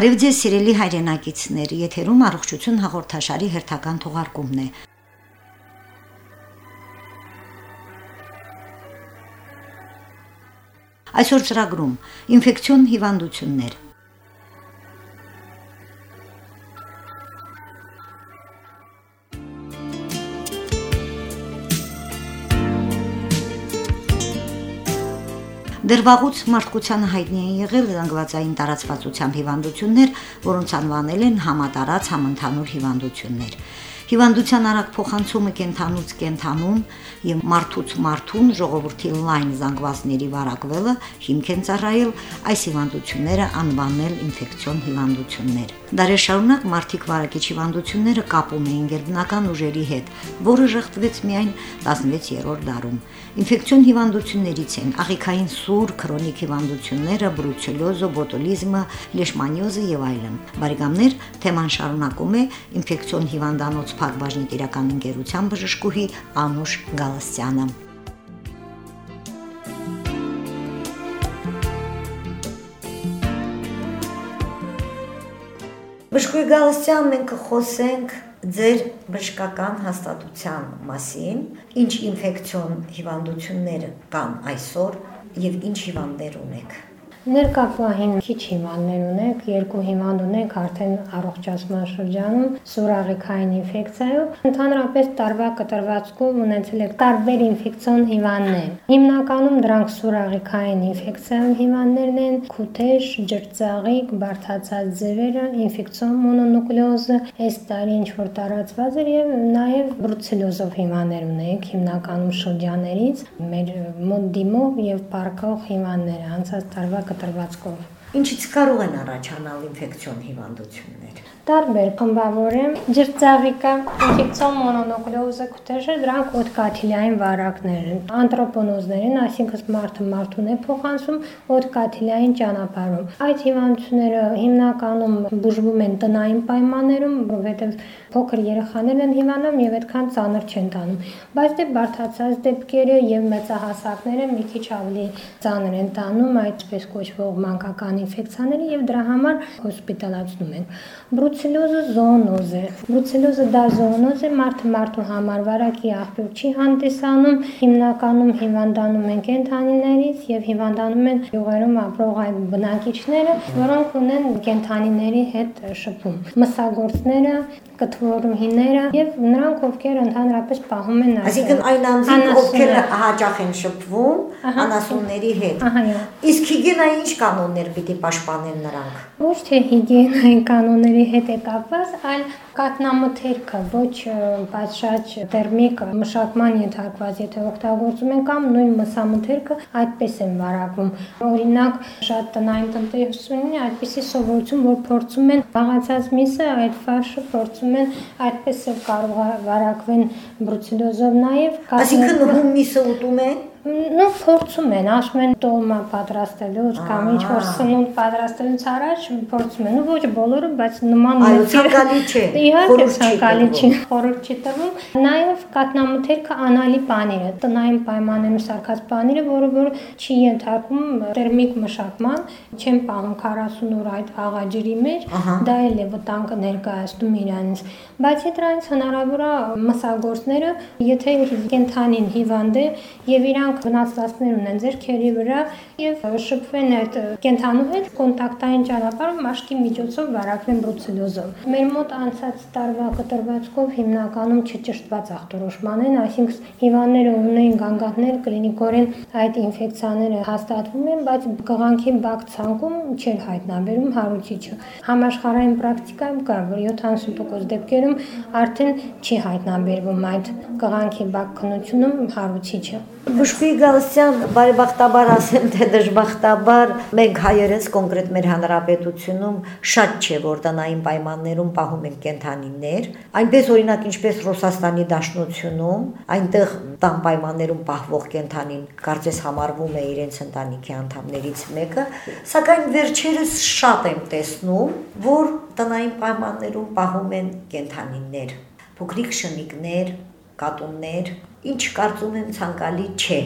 Բարև ձեզ սիրելի հայրենակիցներ, եթերում առողջություն հաղորդաշարի հերթական թողարկումն է։ Այսօր ծրագրում. ինֆեկցիոն հիվանդություններ Դեռ վաղուց մարդկությանը հայտնի են եղել զանգվածային տարածվածությամբ հիվանդություններ, որոնց անվանել են համատարած համընդհանուր հիվանդություններ։ Հիվանդության արագ փոխանցումը կենթանուց կենթանում եւ մարդուց մարդուն ժողովրդի լայն զանգվածների վարակվելը հիմք են ծառայել այս հիվանդությունները անվանել ինֆեկցիոն հիվանդություններ։ Դարեր շարունակ մարդիկ վարակիչ հիվանդությունները կապում էին գերբնական ուժերի հետ, որը ժխտվեց միայն 16-րդ դարում։ Ինֆեկցիոն հիվանդություններից են աղիքային սուր, քրոնիկ հիվանդությունները, բրուցելոզը, բոտուլիզմը, լեշմանիոզը եւ այլն։ Բարեկամներ, թեման շարունակում է ինֆեկցիոն հիվանդանոց Փակbaşնի տիրական ընկերության բժշկուհի Անուշ Գալստյանը։ Բժշկուհի Գալստյան մենք կխոսենք ձեր բժշկական հաստատության մասին, ինչ ինֆեկցիոն հիվանդություններ կան այսօր եւ ինչ հիվանդներ ունեք։ Ներկա պահին քիչ հիմաններ ունենք, երկու հիման ունենք արդեն առողջացման շրջանում սուրաղիքային ինֆեկցիայով։ Ընդհանրապես տարվա կտրվածքում ունեցել եք տարբեր ինֆեկցիոն հիվանդներ։ Հիմնականում դրանք սուրաղիքային ինֆեկցիոն հիվանդներն են՝ քութեշ, ջրծաղիկ, բարդացած ձևերը, ինֆեկցիոն մոնոնուկլեոզը, այս տարի ինչ որ տարածված էր եւ նաեւ բրուցելոզով հիվանդներ ունենք հիմնականում շրջաներից մեր մոտ դիմով եւ պարկող հիվանդները անցած տարվա կտրվածքով։ Ինչից կարող են առաջանալ ինֆեկցիոն հիվանդություններ տարբեր խմբավոր են ջրծաղիկը, ինֆեկցիոն մոնոնուկլեոզը, քութեժը, դրանք օդկաթիլիային վարակներ են։ Անտրոպոնոզներ են, այսինքն մարդը մարդուն է փոխանցում օդկաթիլիային ճանապարհում։ Այդ հիվանդությունները հիմնականում բուժվում են տնային պայմաններում, որովհետև փոքր երեխաներն են հիվանդում եւ այդքան ծանր չեն տանում։ Բայց դե բարթացած դեպքերը եւ մեծահասակները մի քիչ ավելի ծանր են տանում այդպես կոչվող մանկական ինֆեկցիաները եւ դրա համար հոսպիտալացնում են։ Բրուց բրուցելոզը զոոնոզ է։ Բրուցելոզը դա զոոնոզ է, մարդը մարդու համար վարակի աղբյուր չի հանդիսանում, հիմնականում հիվանդանում են կենթանիներից եւ հիվանդանում են յուղերում ապրող այդ բնակիչները, որոնք ունեն կենթանիների հետ շփում։ Մսագործները, կթվորուհիները եւ նրանք ովքեր ընդհանրապես պահում են Այսինքն այն անձինք ովքեր հաճախ են շփվում անասունների հետ։ Իսկ հիգիենայի ինչ կանոններ պիտի պաշտպանեն նրանք։ Ոչ թե հիգիենայի կանոնների հետ է կապված, այլ կատնամթերքը ոչ պատշաճ տերմիկ մշակման ենթարկված, եթե օգտագործում են կամ նույն մսամթերքը այդպես են վարակվում։ Օրինակ, շատ տնային տնտեսություն ունի այդպիսի սովորություն, որ փորձում են բաղացած միսը այդ ֆարշը փորձում брц Նո փորձում են, ասում են տոլմա պատրաստելուց կամ ինչ որ սնունդ պատրաստելուց առաջ փորձում են, ոչ բոլորը, բայց նման Այո, ցանկալի չէ։ Իհարկե ցանկալի չի, խորհուրդ չի տվում։ Նաև կատնամթերքը անալի պանիրը, տնային պայմաններում սարքած պանիրը, որը որ չի ենթարկում տերմիկ մշակման, չեն պահում 40 օր այդ աղաջրի մեջ, դա էլ է վտանգը ներկայացնում իրանից։ Բացի դրանից հնարավոր է մսագործները, եթե կենթանին հիվանդ է եւ իրան նրանք վնասվածքներ ունեն ձեռքերի վրա եւ շփվեն այդ կենթանու հետ կոնտակտային ճանապարհով մաշկի միջոցով վարակվեն բրուցելոզով։ Մեր մոտ անցած տարվա կտրվածքով հիմնականում չճշտված ախտորոշման են, այսինքն հիվանդները ունեն գանգատներ կլինիկորեն այդ ինֆեկցիաները հաստատվում են, բայց կղանքի բակ ցանկում չէր հայտնաբերում հարուցիչը։ Համաշխարհային պրակտիկայում կա, որ 70% դեպքերում արդեն չի հայտնաբերվում այդ կղանքի բակ քննությունում հարուցիչը։ Բուժկուի Գալստյան, բարեբախտաբար ասեմ, թե դժբախտաբար մենք հայերս կոնկրետ մեր հանրապետությունում շատ չէ, որ տնային պայմաններում պահում են կենթանիներ, այնպես օրինակ ինչպես Ռուսաստանի Դաշնությունում, այնտեղ տան պայմաններում պահվող կենթանին կարծես համարվում է իրենց ընտանիքի անդամներից մեկը, սակայն վերջերս շատ եմ տեսնում, որ տնային պայմաններում պահում են կենթանիներ, փոքրիկ շնիկներ, կատուններ, ինչ կարծում եմ ցանկալի չէ։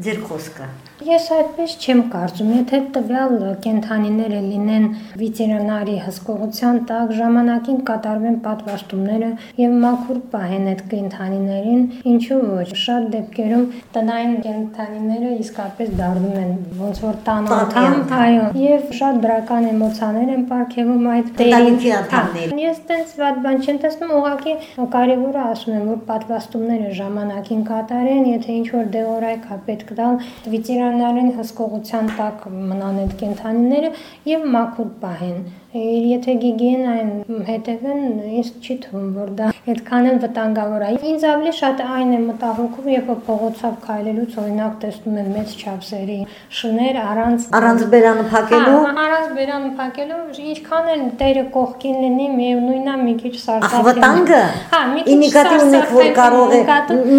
Ձեր խոսքը Ես այդպես չեմ կարծում, եթե տվյալ կենթանիները լինեն վետերինարի հսկողության տակ, ժամանակին կատարվեն պատվաստումները եւ մաքուր պահեն այդ կենթանիներին, ինչու ոչ։ Շատ դեպքերում տնային կենթանիները իսկապես դառնում են ոնց որ տան անդամ, այո, եւ շատ դրական էմոցիաներ են ապարգևում այդ տերինքի անդամները։ Ես տենց վատ բան չեմ տեսնում, ուղղակի կարևորը ասում եմ, որ պատվաստումները ժամանակին կատարեն, եթե ինչ որ դեղորայք է պետք տալ վետերինար հիվանդանային հսկողության տակ մնան այդ կենթանիները եւ մաքուր պահեն եթե գիգիենային հետևեն, ինձ չի թվում, որ դա այդքան էլ վտանգավոր է։ Ինձ ավելի շատ այն է մտահոգում, երբ փողոցով քայլելուց օրինակ տեսնում եմ մեծ չափսերի շներ առանց առանց բերանը փակելու։ Հա, առանց բերանը փակելու, ինչքան էլ տերը կողքին լինի, միևնույնն է մի քիչ սարսափ։ Վտանգը։ Հա, մի քիչ ունեք, որ կարող է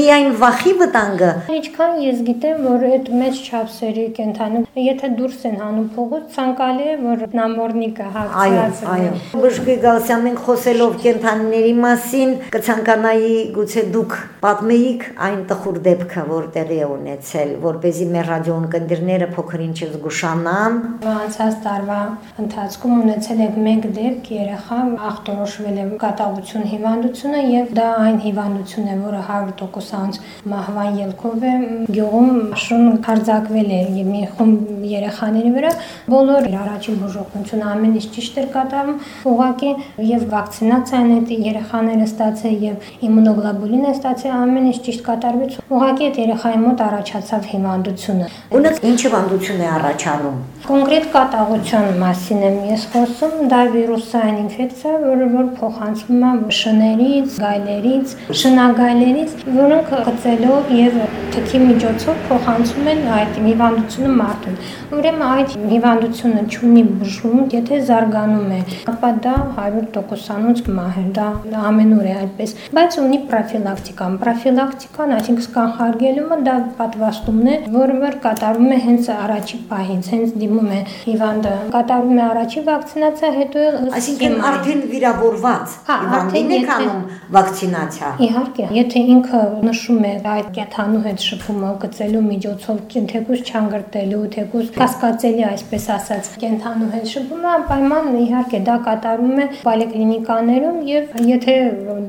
միայն վախի վտանգը։ Ինչքան ես գիտեմ, որ այդ մեծ չափսերի կենթանը, եթե դուրս են հանում փողոց, ցանկալի է, որ նամորնիկը հագ Այո, այո։ Բժշկի Գալստյան մենք խոսելով կենթանիների մասին կցանկանայի գուցե դուք պատմեիք այն տխուր դեպքը, որ տեղի է ունեցել, որ เป զի մեր ռադիոն կնդիրները փոքրինչ զգուշանան։ Անցած տարվա ընթացքում ունեցել եք մեկ դեպք երեխա ախտորոշվել է կատաղություն հիվանդությունը եւ դա այն հիվանդությունն է, որը 100% անց մահվան ելքով է գյուղում շուն քարձակվել է մի խումբ երեխաների վրա բոլոր առաջին բուժօգնությունը ամեն ինչ ճիշտ էր կատարվում, ուղղակի եւ վակցինացիան այդ երեխաները ստացել եւ իմունոգլոբուլին է ստացել, ամեն ինչ ճիշտ կատարվեց, ուղղակի այդ երեխայի մոտ առաջացավ հիվանդությունը։ Ունեք ինչ հիվանդություն է առաջանում։ Կոնկրետ կատաղության մասին եմ ես խոսում, դա վիրուսային ինֆեկցիա, որը որ փոխանցվում է շներից, գայլերից, շնագայլերից, որոնք գծելով եւ թքի միջոցով փոխանցում են այդ հիվանդությունը մարդուն։ Ուրեմն այդ հիվանդությունը չունի բուժում, եթե զարգանում է, ապա դա 100%-անոց մահ է, դա ամենուր է այդպես, բայց ունի պրոֆիլակտիկան։ Պրոֆիլակտիկան, այսինքն կանխարգելումը դա պատվաստումն է, որը որ կատարվում է հենց առաջի պահից, հենց դիմում է հիվանդը, կատարվում է առաջի վակցինացիա, հետո Այսինքն արդեն վիրավորված հա, հիվանդին է կանում վակցինացիա։ Իհարկե, եթե ինքը նշում է այդ կեթանու հետ շփումը գծելու միջոցով, թեկուզ չանգրտելու, թեկուզ կասկածելի, այսպես ասած, կենթանու հետ շփումը, անպայման իհարկե դա կատարում է պոլիկլինիկաներում եւ եթե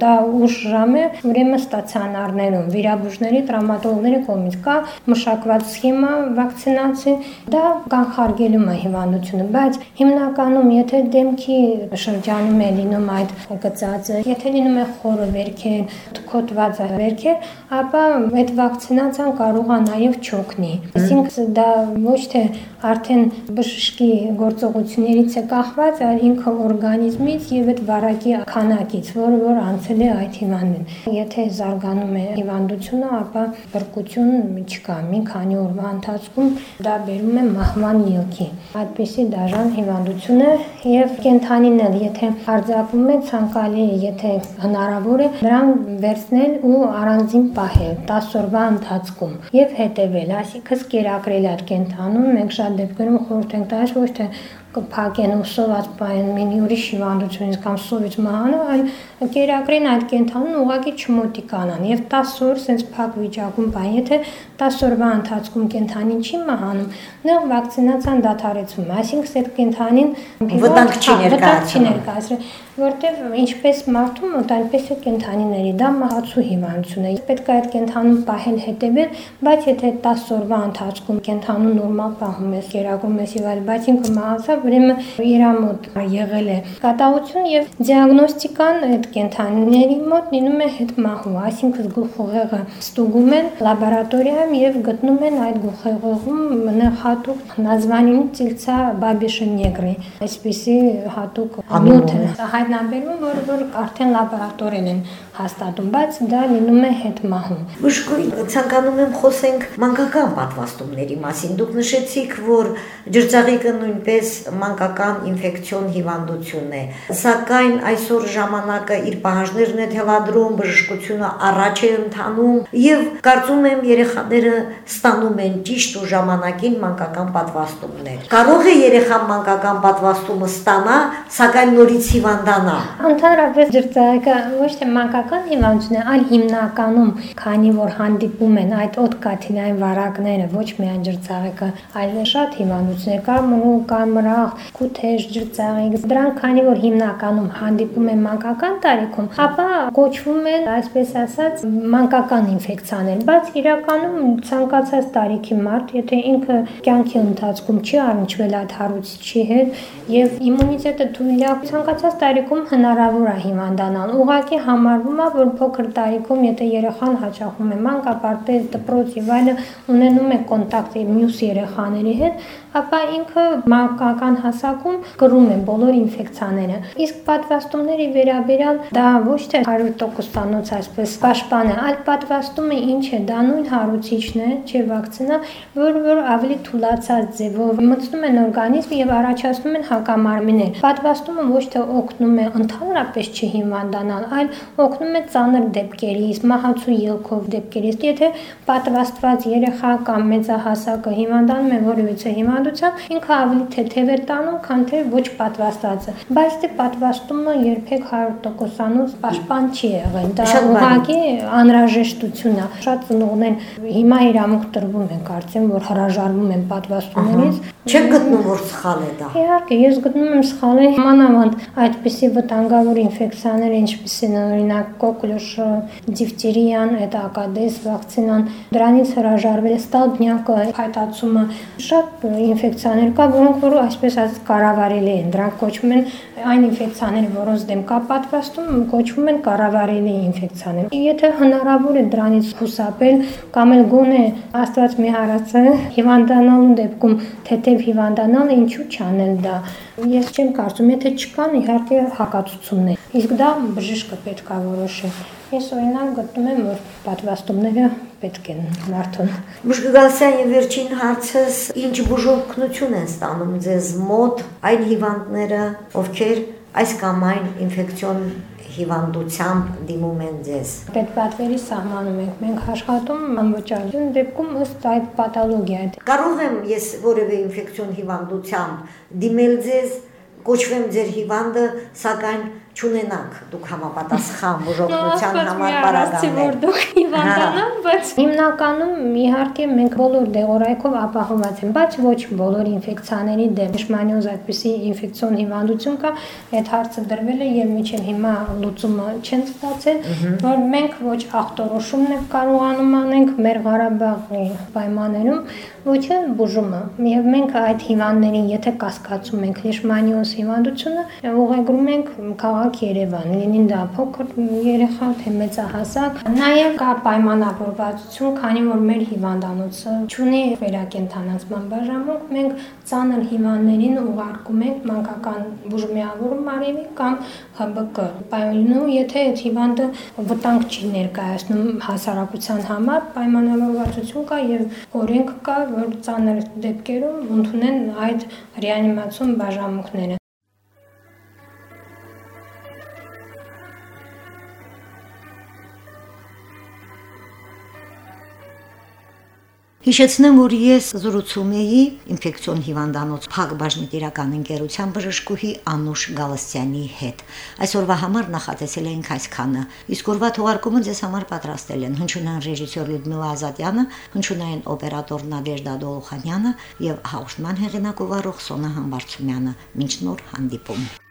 դա ուշ ժամ է, ուրեմն ստացիոնարներում վիրաբույժների տրավմատոլոգների կողմից կա մշակված սխեմա վակցինացի, դա կանխարգելում է հիվանդությունը, բայց հիմնականում եթե դեմքի շրջանում է լինում այդ գծածը, եթե լինում է խորը վերքեր, թքոտված վերքեր, ապա այդ վակցինացիան կարող է նաև չօգնի։ Այսինքն դա ոչ թե արդեն բժշկի գործողություններից է կախված, այլ ինքը օրգանիզմից եւ այդ վարակի քանակից, որը որ անցել է այդ հիվանդին։ Եթե զարգանում է հիվանդությունը, ապա բրկություն չկա։ Մի քանի օրվա ընթացքում դա բերում է մահվան ելքի։ Այդպեսի դաժան հիվանդություն է եւ կենթանին էլ եթե արձակվում է ցանկալի, եթե հնարավոր է, նրան վերցնել ու առանձին պահել 10 օրվա ընթացքում եւ հետեւել, այսինքն կերակրել այդ կենթանուն մենք շատ դեպքերում խորհուրդ ենք տալիս ոչ թե կփակեն ու սոված պայեն մինի ուրիշ հիվանդությունից կամ սովից մահանա, այլ կերակրեն այդ կենթանուն ուղղակի չմոտիկանան եւ 10 օր sense փակ վիճակում բան, եթե 10 օրվա ընթացքում կենթանին չի մահանում, նա վակցինացիան դադարեցվում է, այսինքն այդ կենթանին վտանգ չի ներկայացրել, որտեվ ինչպես մարդում, այնպես էլ կենթանիների դա մահացու հիվանդություն է։ Պետք է այդ կենթանուն պահել հետևել, բայց եթե 10 օրվա ընթացքում կենթանուն նորմալ պահում ես, երակում ես եւ այլ, բայց ինքը մահացավ, ուրեմն երամոտ եղել է։ Կատաղություն եւ դիագնոստիկան այդ կենթանիների մոտ լինում է հետ մահու, այսինքն գլխուղեղը ստուգում են լաբորատորիայում եւ գտնում են այդ գլխուղեղում նախատուկ նազվանին ծիլցա բաբիշը նեգրի, այսպիսի հատուկ նյութ է հա, հայտնաբերում, որ որ արդեն լաբորատորիան են հաստատում, բայց դա լինում է հետմահու։ Բժշկուի ցանկանում եմ խոսենք մանկական պատվաստումների մասին։ Դուք նշեցիք, որ ջրծաղիկը նույնպես մանկական ինֆեկցիոն հիվանդություն է, սակայն այսօր ժամանակը իր պահանջներն է թելադրում, բժշկությունը առաջ է ընթանում եւ կարծում եմ երեխաները ստանում են ճիշտ ու ժամանակին մանկական պատվաստումներ։ Կարող է երեխան մանկական պատվաստումը ստանա, սակայն նորից հիվանդ հիվանդանա։ Ընդհանրապես ջրծաղիկը ոչ թե մանկական հիվանդություն է, այլ հիմնականում, քանի որ հանդիպում են այդ օտկաթինային վարակները, ոչ միայն ջրծաղիկը, այլ շատ հիվանդություններ կար մնու, կար մրաղ, քութեժ, ջրծաղիկ։ Դրանք քանի որ հիմնականում հանդիպում են մանկական տարիքում, ապա կոչվում են, այսպես ասած, մանկական ինֆեկցիաներ, բայց իրականում ցանկացած տարիքի մարդ, եթե ինքը կյանքի ընթացքում չի առնչվել այդ հարուցիչի հետ եւ իմունիտետը թույլ է ցանկացած տարիքում հնարավոր է հիվանդանալ։ Ուղղակի համարվում է, որ փոքր տարիքում, եթե երեխան հաճախում է մանկապարտեզ, դպրոց եւ այլը, ունենում է կոնտակտ մյուս երեխաների հետ, ապա ինքը մանկական հասակում կրում է բոլոր ինֆեկցիաները։ Իսկ պատվաստումների վերաբերյալ դա ոչ թե 100%-անոց այսպես պաշտպան է, այլ պատվաստումը ինչ է, դա նույն հարուցիչն է, չէ վակցինա, որ որ ավելի թուլացած ձևով մտնում են օրգանիզմ եւ առաջացնում են հակամարմիններ։ Պատվաստումը ոչ թե օգնում է ընդհանրապես չհիվանդանալ, այլ օգնում է ծանր դեպքերից, մահացու ելքով դեպքերից։ Եթե պատվաստված երեխա կամ մեծահասակը հիվանդանում է որևիցե հիվանդությամբ, ինքը ավելի թեթև է տանում, քան թե ոչ պատվաստվածը։ Բայց դե պատվաստումը երբեք 100%-անոց պաշտպան չի եղել։ Դա ուղղակի անհրաժեշտություն է։ Շատ ծնողներ հիմա իրավունք տրվում են, կարծեմ, որ հրաժարվում են պատվաստումներից։ Չեք գտնում, որ սխալ է դա։ Իհարկե, ես գտնում եմ սխալ է մանավանդ այդպիսի վտանգավոր ինֆեկցիաներ, ինչպիսին օրինակ կոկլյուշը, դիֆտերիան, այդ ակադես վակցինան, դրանից հրաժարվել ստալբնյակը, փայտացումը, շատ ինֆեկցիաներ կա, որոնք որ այսպես ասած կառավարելի են։ Դրանք կոչվում են այն ինֆեկցիաները, որոնց դեմ կա պատվաստում, կոչվում են կառավարելի ինֆեկցիաներ։ Եթե հնարավոր է դրանից խուսափել կամ էլ գոնե աստված մի հարացը հիվանդանալու դեպքում թեթև հիվանդանալը ինչու չանել դա։ Ես չեմ կարծում, եթե չկան իհարկե հակացություններ։ Իսկ դա բժիշկը պետք է որոշի։ Ես օրինակ գտնում եմ, որ պատվաստումները պետք են մարդուն։ Մշկգալսյան եւ վերջին հարցս ինչ բուժօգնություն են ստանում ձեզ մոտ այն հիվանդները, ովքեր այս կամ այն ինֆեկցիոն հիվանդությամբ դիմում են ձեզ։ Պետպատվերի սահմանում ենք։ Մենք աշխատում անվճարություն դեպքում ըստ այդ պաթոլոգիայի։ Կարող եմ ես որևէ ինֆեկցիոն հիվանդությամբ դիմել ձեզ, կոչվեմ ձեր հիվանդը, սակայն չունենանք դուք համապատասխան բուժօգնության համար բարագաններ։ Դուք հիվանդանան, բայց հիմնականում իհարկե մենք բոլոր դեղորայքով ապահոված ենք, բայց ոչ բոլոր ինֆեկցիաների դեմ։ Լեշմանիոզ այդպիսի ինֆեկցիոն հիվանդություն կա, այդ հարցը դրվել է եւ միջին հիմա լուծումը չեն ստացել, որ մենք ոչ ախտորոշումն ենք կարողանում անենք մեր Ղարաբաղի պայմաններում, ոչ էլ բուժումը։ Եվ մենք այդ հիվանդներին, եթե կասկածում ենք լեշմանիոզ հիվանդությունը, ուղեգրում ենք քաղաք քաղաք Երևան, լինին դա փոքր երեխա, թե մեծահասակ։ Նաև կա պայմանավորվածություն, քանի որ մեր հիվանդանոցը ունի վերակենդանացման բաժանմունք, մենք ծանր հիվանդներին ուղարկում ենք մանկական բուժմիավորում արևի կամ ՀԲԿ։ Պայմանու, եթե այդ հիվանդը վտանգ չի ներկայացնում հասարակության համար, պայմանավորվածություն կա եւ օրենք կա, որ ծանր դեպքերում ընդունեն այդ ռեանիմացիոն բաժանմունքները։ Հիշեցնեմ, որ ես զրուցում էի ինֆեկցիոն հիվանդանոց Փակ բաժնետիրական ընկերության բժշկուհի Անուշ Գալստյանի հետ։ Այսօրվա համար նախատեսել էինք այսքանը։ Իսկ օրվա թողարկումը ձեզ համար պատրաստել են հնչյունային ռեժիսոր Լյուդմիլա Ազատյանը, հնչյունային օպերատոր Նադեժդա Դոլխանյանը եւ հաղորդման հեղինակ ով Սոնա Համբարձումյանը։ Մինչ նոր հանդիպում։